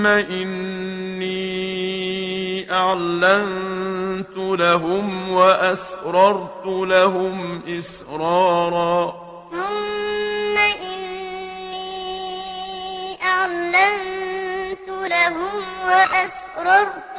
ثم إني أعلنت لهم وأسررت لهم إسرارا. ثم إني أعلنت لهم وأسررت